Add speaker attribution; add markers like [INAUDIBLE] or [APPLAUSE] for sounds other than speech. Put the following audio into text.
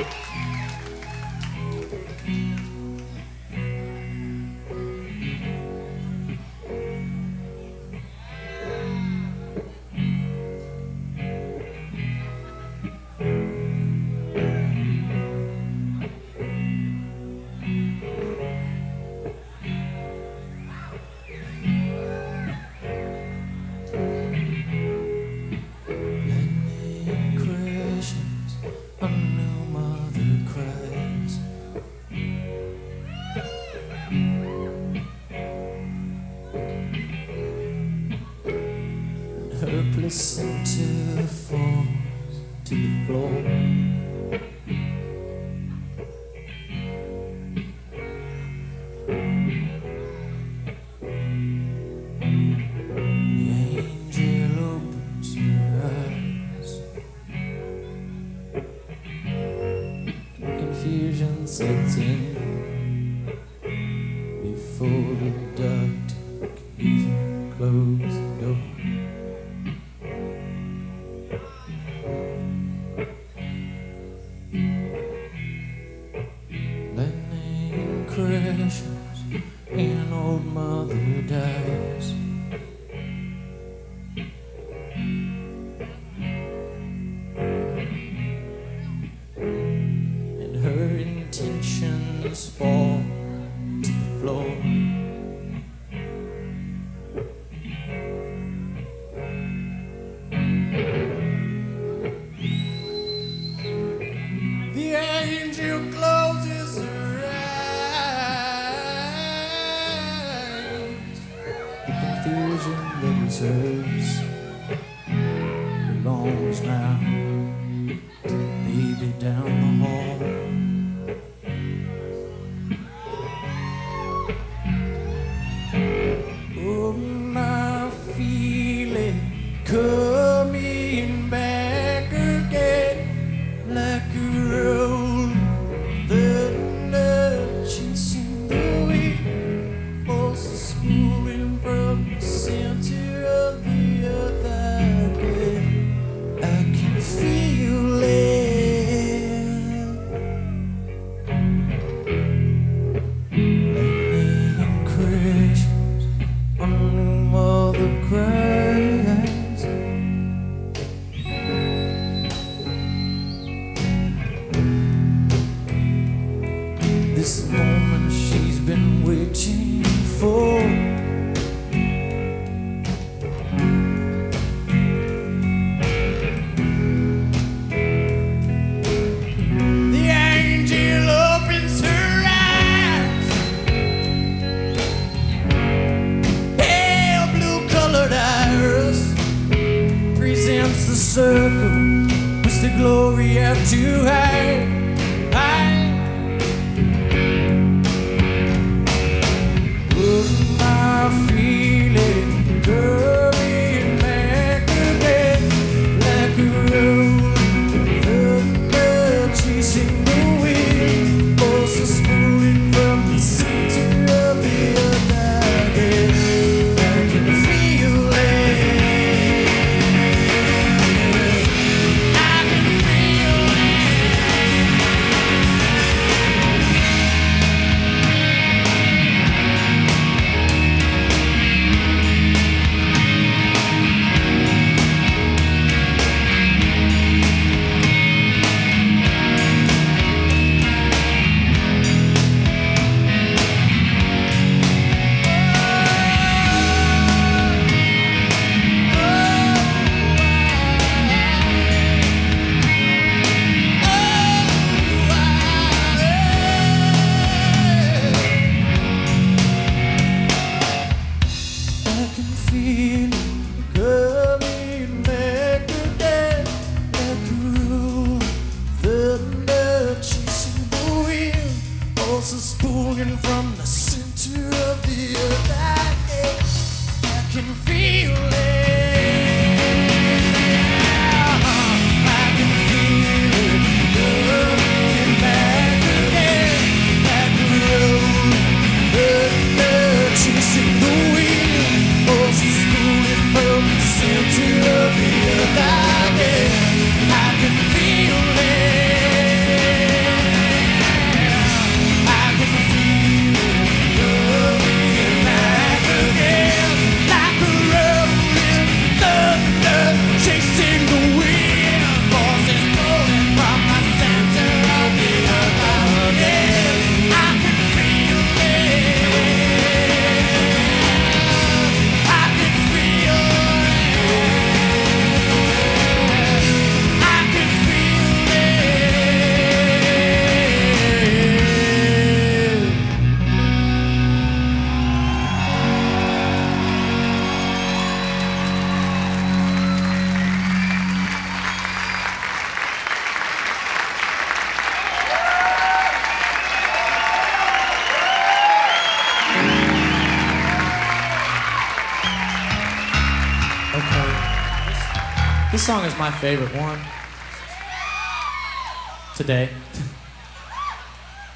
Speaker 1: Yeah. placenta falls to the floor. The angel opens her eyes. Confusion sets in before the doctor even closes the door. crashes and old mother dies. And her intentions fall. vision that was belongs now. Baby down the hall. cry. the glory of too high. high. balls pulling spooling from the center of the earth. I can feel This song is my favorite one today. [LAUGHS]